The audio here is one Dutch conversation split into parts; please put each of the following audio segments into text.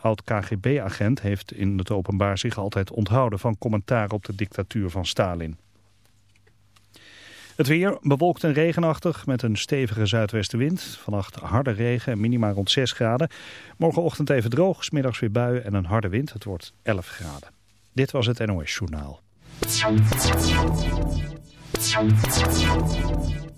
oud-KGB-agent heeft in het openbaar zich altijd onthouden van commentaar op de dictatuur van Stalin. Het weer bewolkt en regenachtig met een stevige zuidwestenwind. Vannacht harde regen en minima rond 6 graden. Morgenochtend even droog, smiddags weer buien en een harde wind. Het wordt 11 graden. Dit was het NOS Journaal.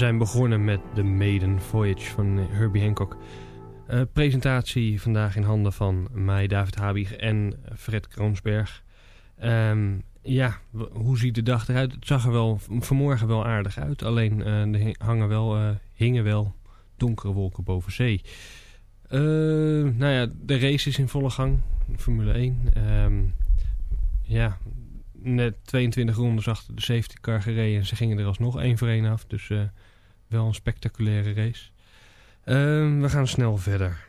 Zijn begonnen met The Maiden Voyage van Herbie Hancock. Uh, presentatie vandaag in handen van mij, David Habig en Fred Kroonsberg. Um, ja, hoe ziet de dag eruit? Het zag er wel vanmorgen wel aardig uit. Alleen uh, er hangen wel, hingen wel donkere wolken boven zee. nou ja, de race is in volle gang. Formule 1. Um, ehm, ja, net 22 rondes achter de safety car gereden. En ze gingen er alsnog één voor één af. Dus wel een spectaculaire race. Uh, we gaan snel verder.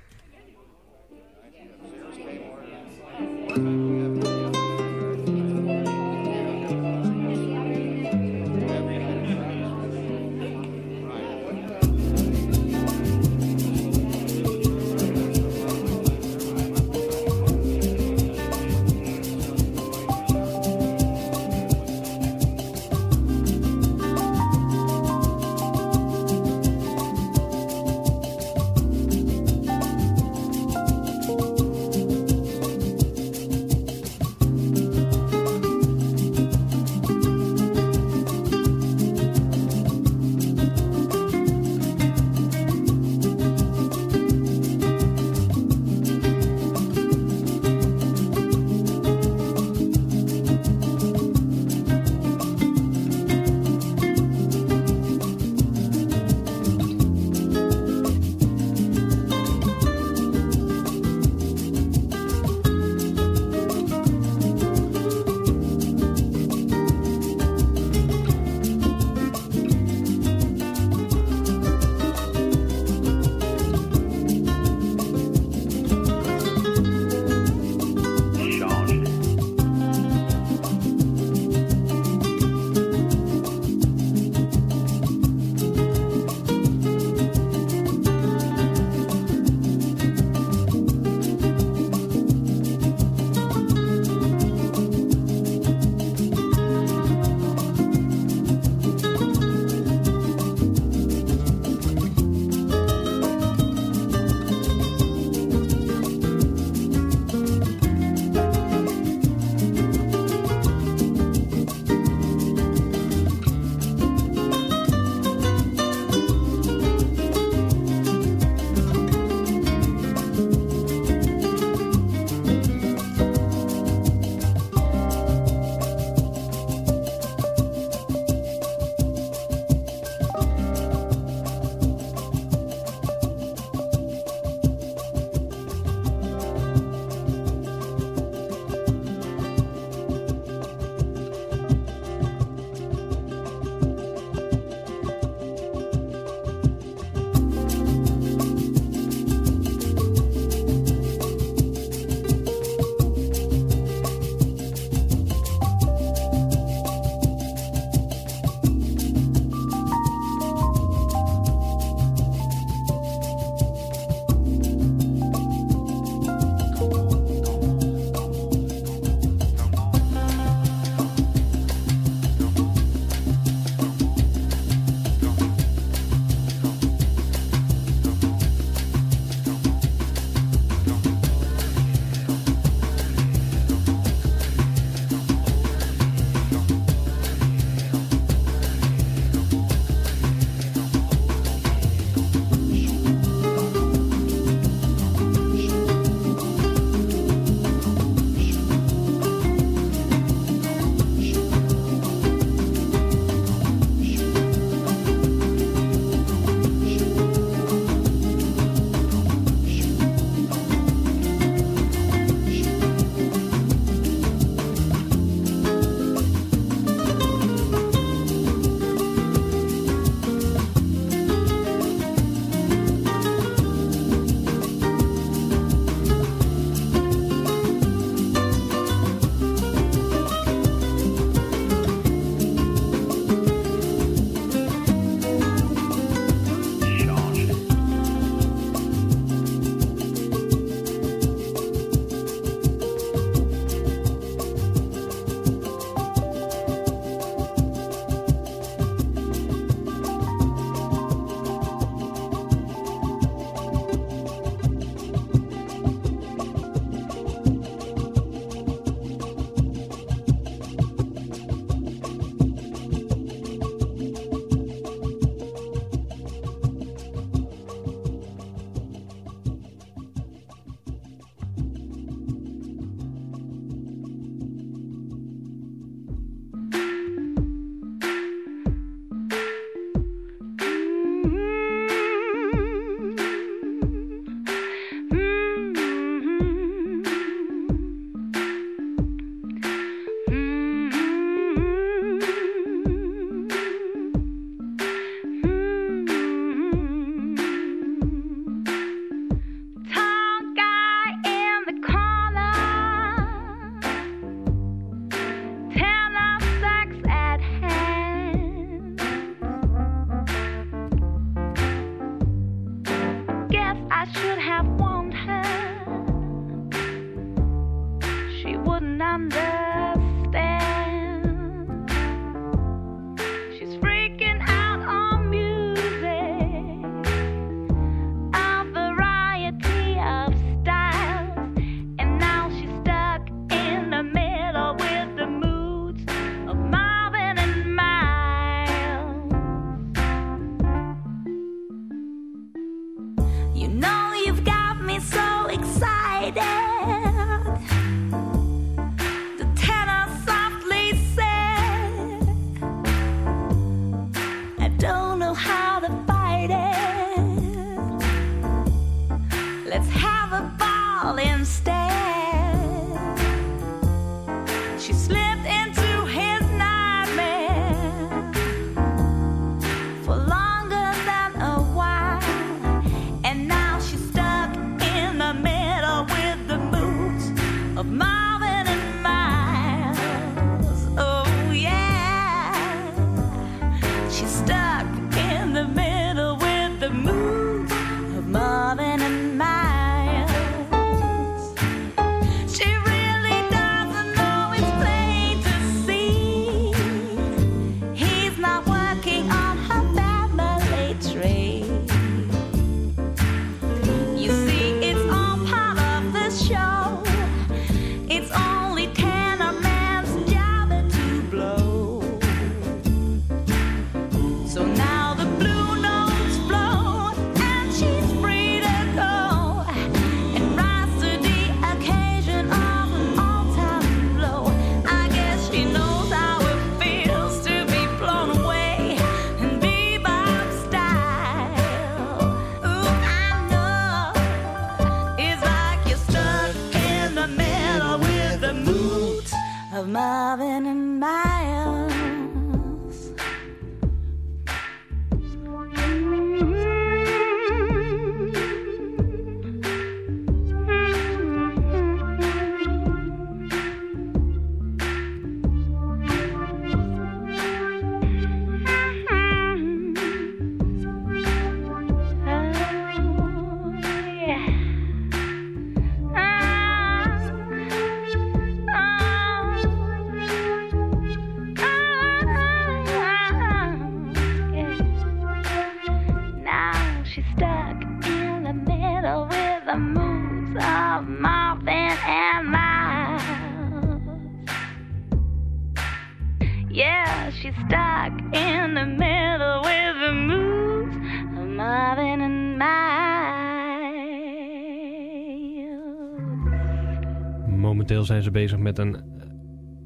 Zijn ze bezig met een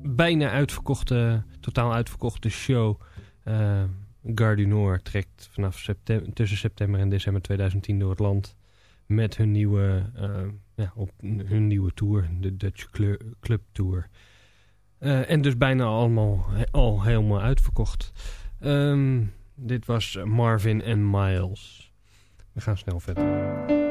bijna uitverkochte, totaal uitverkochte show. Uh, du Nord trekt vanaf september, tussen september en december 2010 door het land. Met hun nieuwe, uh, ja, op hun nieuwe tour, de Dutch Club Tour. Uh, en dus bijna allemaal al helemaal uitverkocht. Um, dit was Marvin en Miles. We gaan snel verder.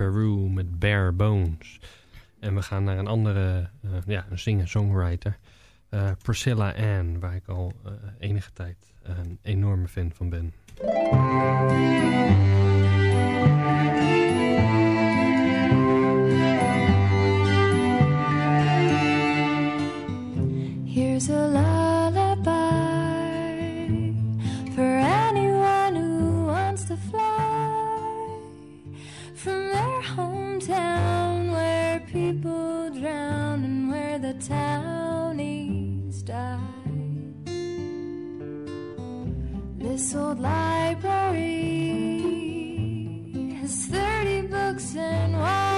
Peru met Bare Bones. En we gaan naar een andere eh, ja, een singer-songwriter. Eh, Priscilla Ann, waar ik al eh, enige tijd een enorme fan van ben. Here's a people drown and where the townies die. This old library has 30 books and one.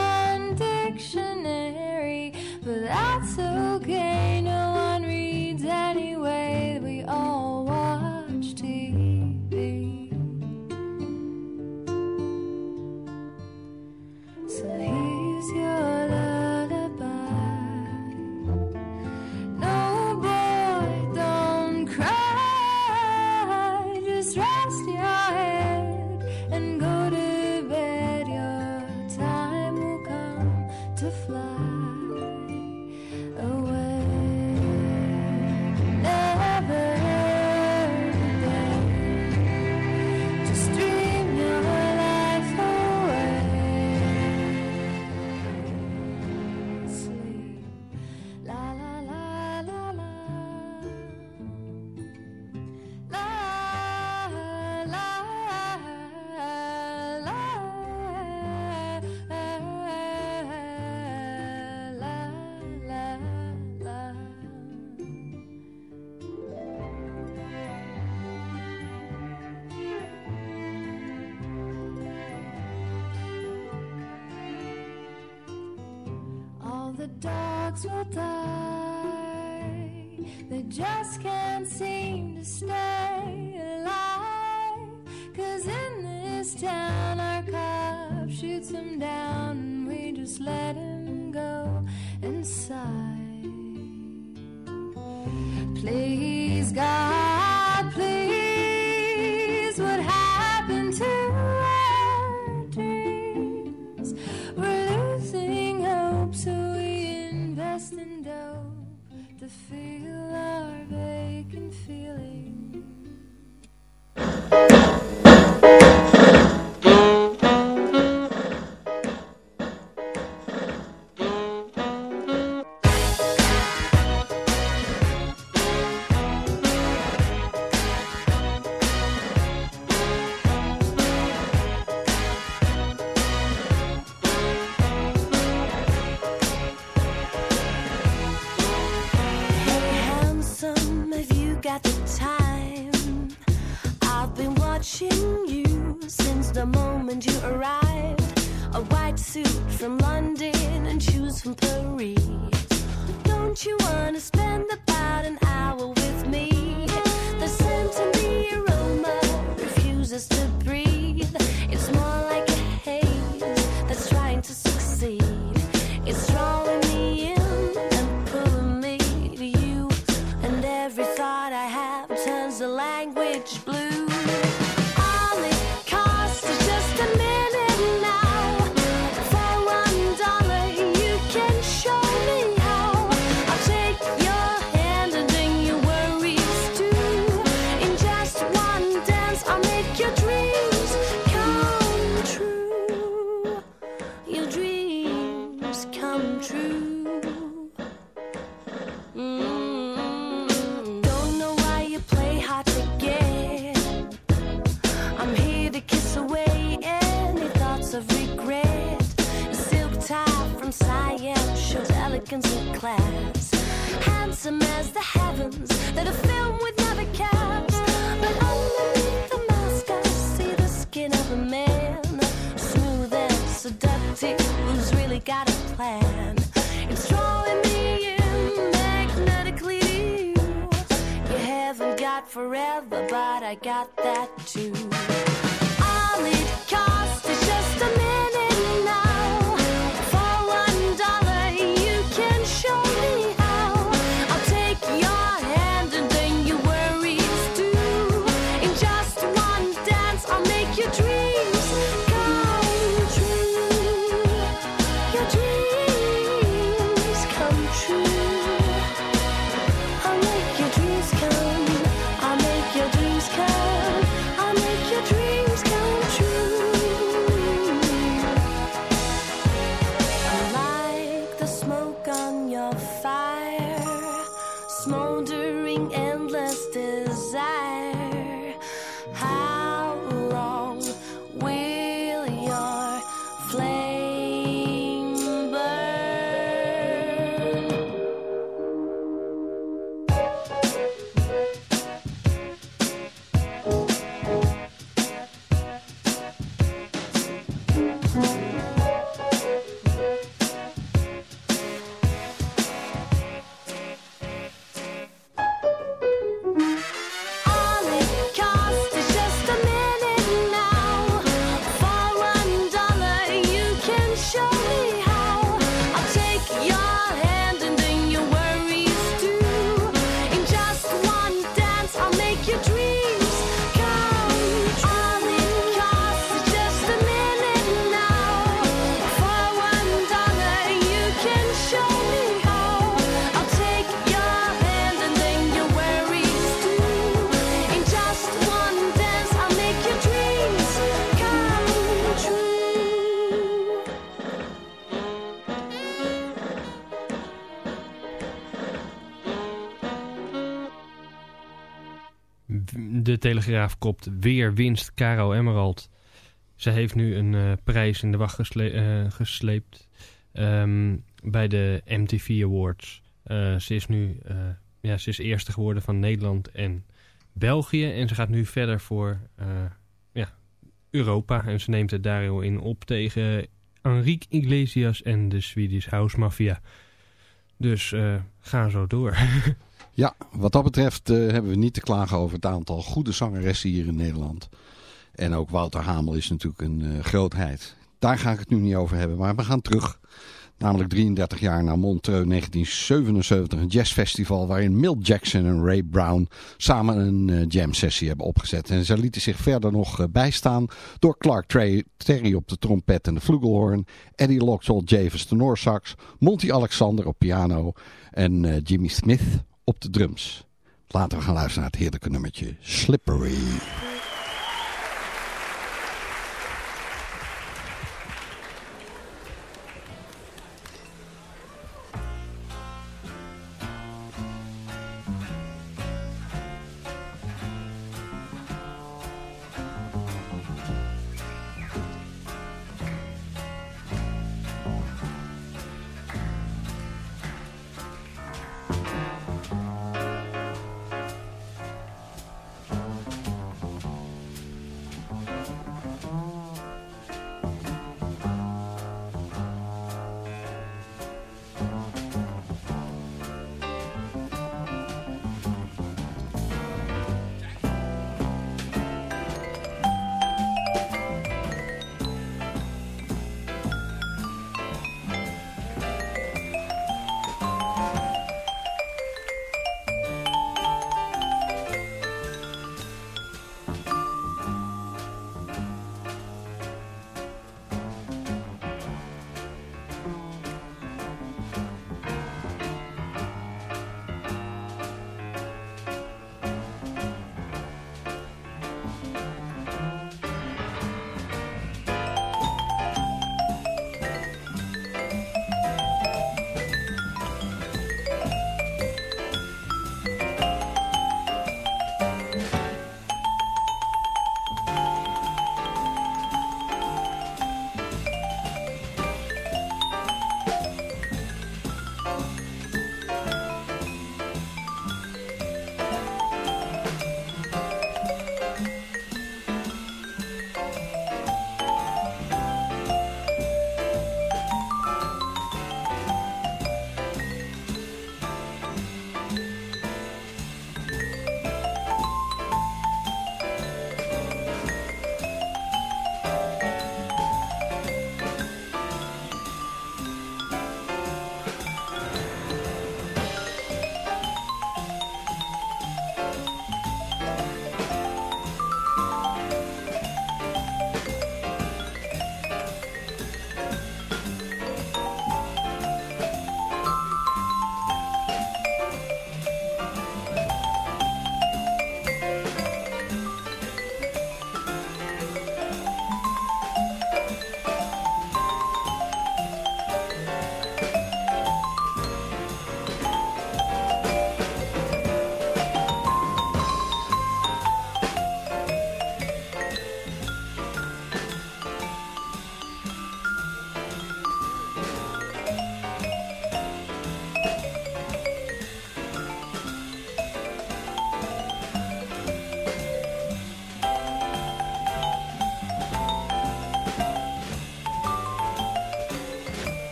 Please. I am. Shows elegance and class. Handsome as the heavens that a film would never cast. But underneath the mask, I see the skin of a man. Smooth and seductive, who's really got a plan. It's drawing me in magnetically to you. You haven't got forever, but I got that too. All it costs is just a minute and I De Telegraaf kopt weer winst Caro Emerald. Ze heeft nu een eh, prijs in de wacht eh, gesleept ehm, bij de MTV Awards. Eh, ze is nu ja, ze is eerste geworden van Nederland en België. En ze gaat nu verder voor ja, Europa. En ze neemt het daar heel in op tegen Enrique Iglesias en de Swedish House Mafia. Dus ga zo door. ja, wat dat betreft uh, hebben we niet te klagen over het aantal goede zangeressen hier in Nederland. En ook Wouter Hamel is natuurlijk een uh, grootheid. Daar ga ik het nu niet over hebben, maar we gaan terug. Namelijk 33 jaar naar Montreux 1977, een jazzfestival waarin Milt Jackson en Ray Brown samen een uh, jam sessie hebben opgezet. En ze lieten zich verder nog bijstaan door Clark Terry op de trompet en de flugelhorn, Eddie Loxall Javis Noorsax, Monty Alexander op piano en Jimmy Smith op de drums. Laten we gaan luisteren naar het heerlijke nummertje Slippery.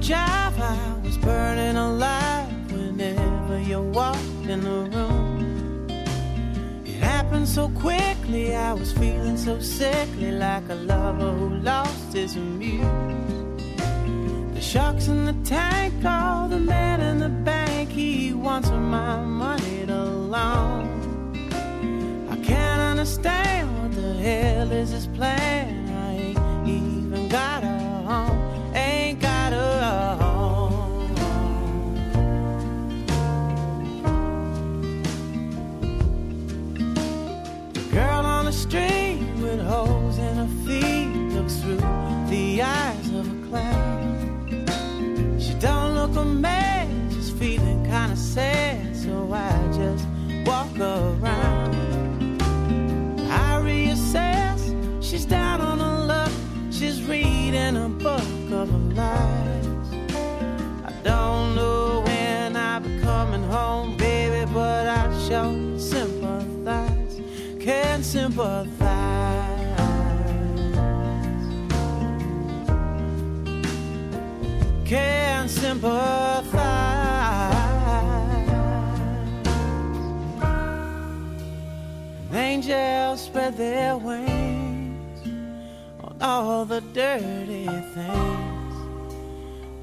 Jive. I was burning alive whenever you walked in the room. It happened so quickly, I was feeling so sickly, like a lover who lost his muse. The sharks in the tank, all home, baby, but I sure sympathize, can sympathize. Can sympathize. Angels spread their wings on all the dirty things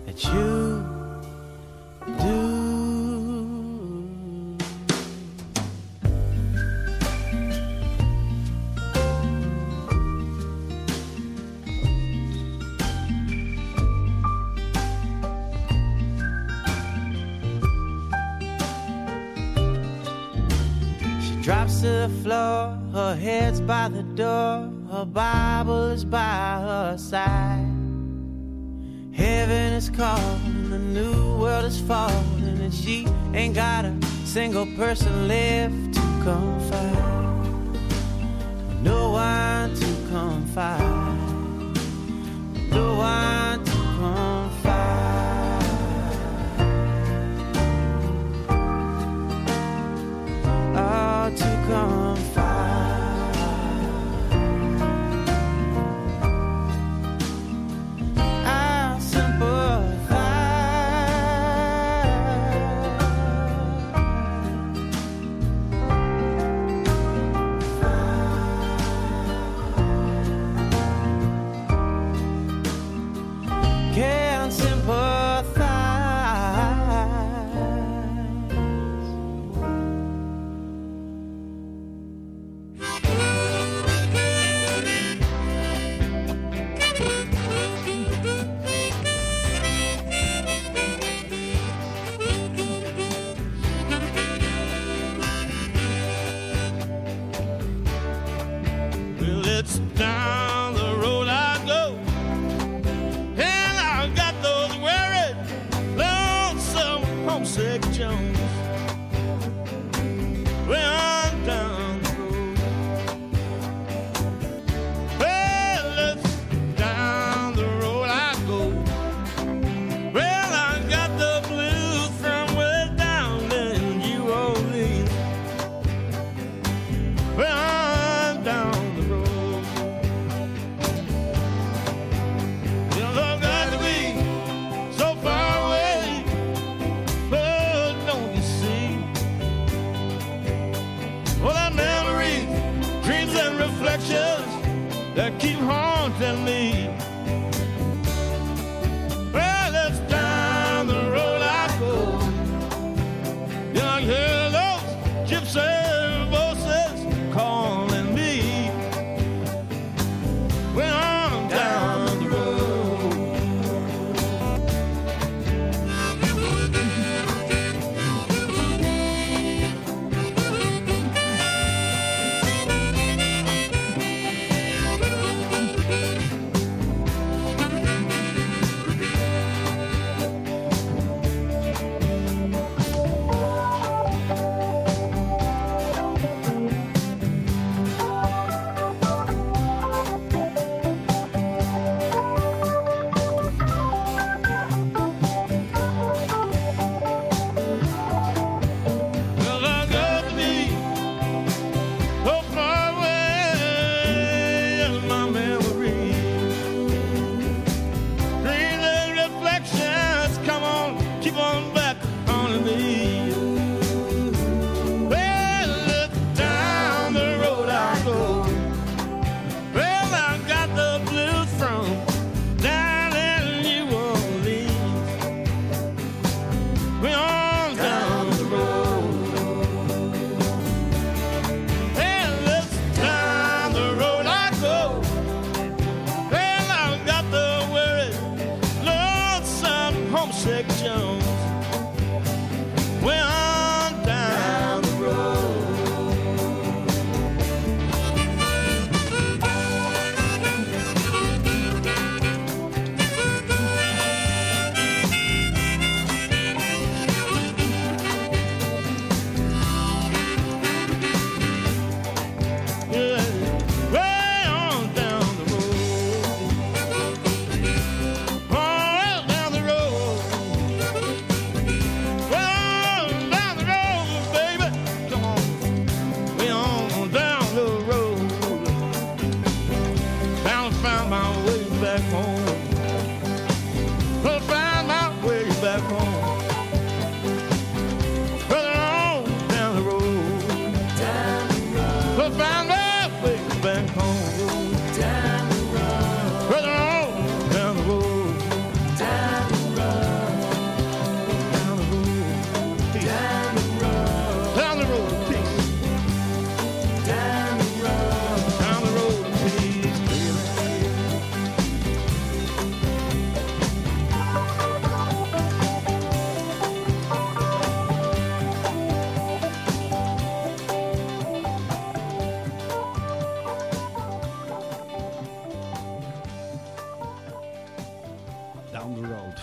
that you the floor, her head's by the door, her Bible is by her side. Heaven is calling, the new world is falling, and she ain't got a single person left to confide. No one to confide. No one come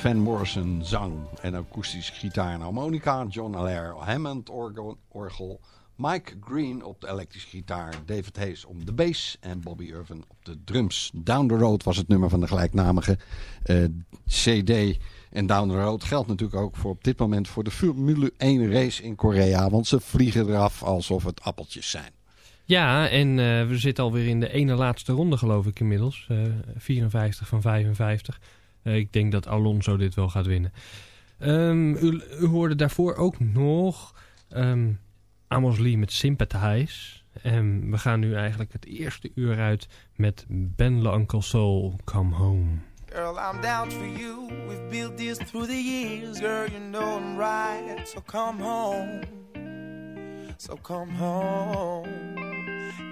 Van Morrison zang en akoestische gitaar en harmonica. John Allaire Hammond orgel. Mike Green op de elektrische gitaar. David Hayes op de bass. En Bobby Irvin op de drums. Down the Road was het nummer van de gelijknamige eh, CD. En Down the Road geldt natuurlijk ook voor op dit moment voor de Formule 1 race in Korea. Want ze vliegen eraf alsof het appeltjes zijn. Ja, en eh, we zitten alweer in de ene laatste ronde geloof ik inmiddels. Eh 54 van 55. Eh, ik denk dat Alonso dit wel gaat winnen. Ehm, u, hoorde daarvoor ook nog ehm, Amos Lee met Sympathize. En we gaan nu eigenlijk het eerste uur uit met Ben Uncle Soul, Come Home. Girl, I'm down for you. We've built this through the years. Girl, you know I'm right. So come home. So come home.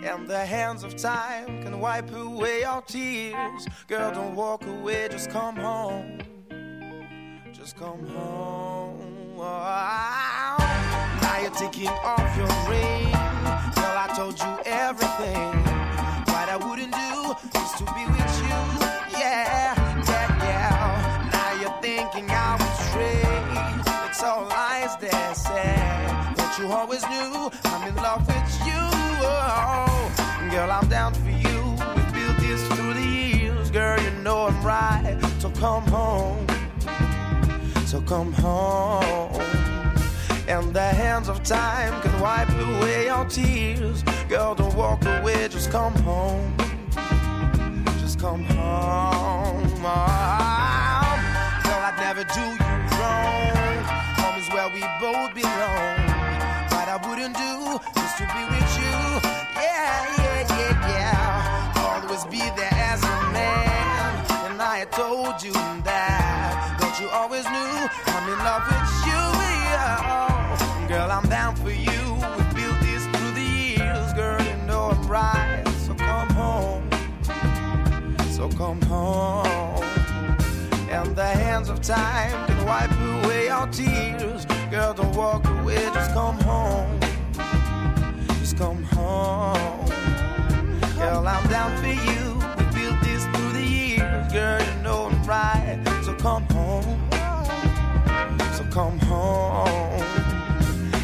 And the hands of time can wipe away our tears. Girl, don't walk away. Just come home. Just come home. Oh, now you're taking off your ring. Girl, I told you everything. What I wouldn't do is to be with you. Yeah, yeah, yeah. Now you're thinking I was straight. It's all lies they said. But you always knew I'm in love with you. Oh, I'm down for you. We built this through the years. Girl, you know I'm right. So come home. So come home. And the hands of time can wipe away your tears. Girl, don't walk away, just come home. Just come home. Ah. Girl, I'd never do you wrong. Home is where we both belong. What I wouldn't do is to be with you. Always be there as a man. And I had told you that. Don't you always knew I'm in love with you? Yeah. Girl, I'm down for you. We built this through the years. Girl, you know I'm right. So come home. So come home. And the hands of time can wipe away our tears. Girl, don't walk away, just come home. Just come home. Girl, I'm down for you. Girl, you know I'm right. So come home. So come home.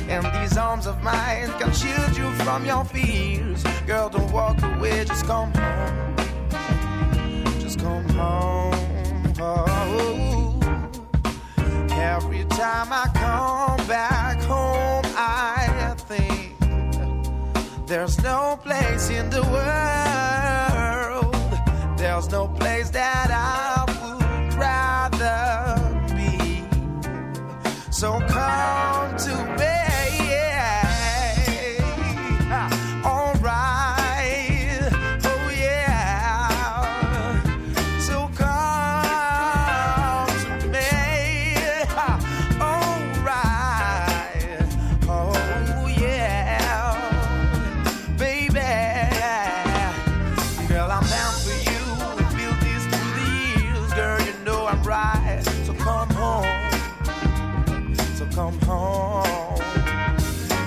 And these arms of mine can shield you from your fears. Girl, don't walk away, just come home. Just come home. Oh. Every time I come back home, I think there's no place in the world, there's no place that I would rather be. So come to me. I'm right. So come home. So come home.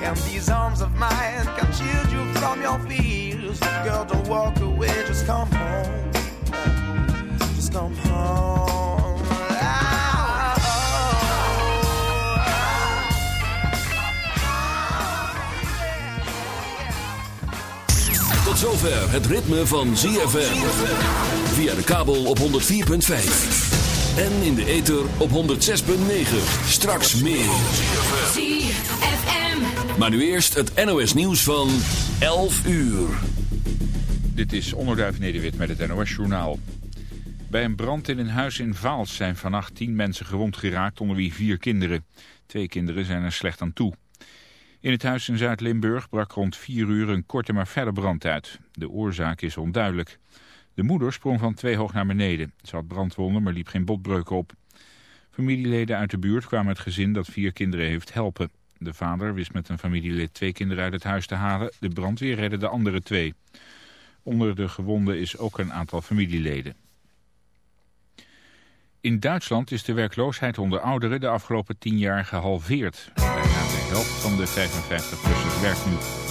And these arms of mine can shield you from your fears. Girl, don't walk away, just come home. Just come home. Tot zover het ritme van ZFM. Via de kabel op 104.5. En in de ether op 106.9. Straks meer. ZFM. Maar nu eerst het NOS nieuws van 11 uur. Dit is Onderduif Nederwit met het NOS Journaal. Bij een brand in een huis in Vaals zijn vannacht tien mensen gewond geraakt, onder wie vier kinderen. Twee kinderen zijn er slecht aan toe. In het huis in Zuid-Limburg brak rond vier uur een korte maar verder brand uit. De oorzaak is onduidelijk. De moeder sprong van twee hoog naar beneden. Ze had brandwonden, maar liep geen botbreuken op. Familieleden uit de buurt kwamen het gezin dat vier kinderen heeft helpen. De vader wist met een familielid twee kinderen uit het huis te halen. De brandweer redde de andere twee. Onder de gewonden is ook een aantal familieleden. In Duitsland is de werkloosheid onder ouderen de afgelopen tien jaar gehalveerd. Bijna de helft van de 55-plussers werkt nu.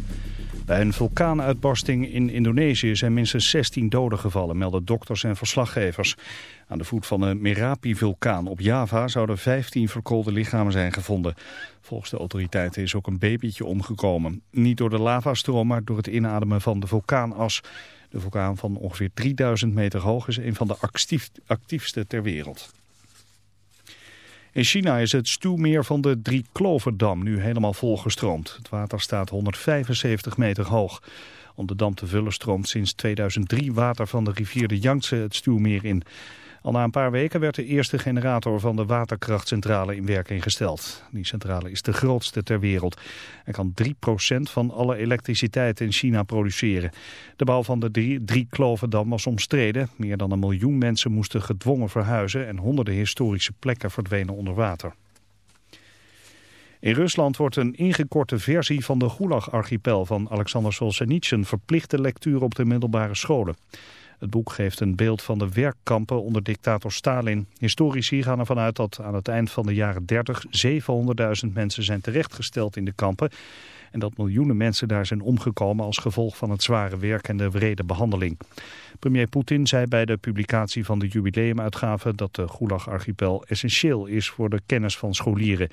Bij een vulkaanuitbarsting in Indonesië zijn minstens 16 doden gevallen, melden dokters en verslaggevers. Aan de voet van de Merapi-vulkaan op Java zouden 15 verkoolde lichamen zijn gevonden. Volgens de autoriteiten is ook een babytje omgekomen. Niet door de lavastroom, maar door het inademen van de vulkaanas. De vulkaan van ongeveer 3000 meter hoog is een van de actief, actiefste ter wereld. In China is het stuwmeer van de Drie Kloverdam nu helemaal volgestroomd. Het water staat 175 meter hoog. Om de dam te vullen stroomt sinds 2003 water van de rivier de Yangtze het stuwmeer in. Al na een paar weken werd de eerste generator van de waterkrachtcentrale in werking gesteld. Die centrale is de grootste ter wereld en kan 3% van alle elektriciteit in China produceren. De bouw van de drie, drie Kloverdam was omstreden. Meer dan een miljoen mensen moesten gedwongen verhuizen en honderden historische plekken verdwenen onder water. In Rusland wordt een ingekorte versie van de Gulag-archipel van Alexander Solzhenitsyn verplichte lectuur op de middelbare scholen. Het boek geeft een beeld van de werkkampen onder dictator Stalin. Historici gaan ervan uit dat aan het eind van de jaren 30 700.000 mensen zijn terechtgesteld in de kampen. En dat miljoenen mensen daar zijn omgekomen als gevolg van het zware werk en de wrede behandeling. Premier Poetin zei bij de publicatie van de jubileumuitgave dat de Gulag-archipel essentieel is voor de kennis van scholieren.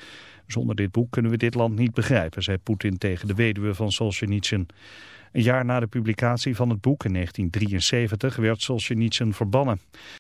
Zonder dit boek kunnen we dit land niet begrijpen, zei Poetin tegen de weduwe van Solzhenitsyn. Een jaar na de publicatie van het boek in 1973 werd Solzhenitsyn verbannen.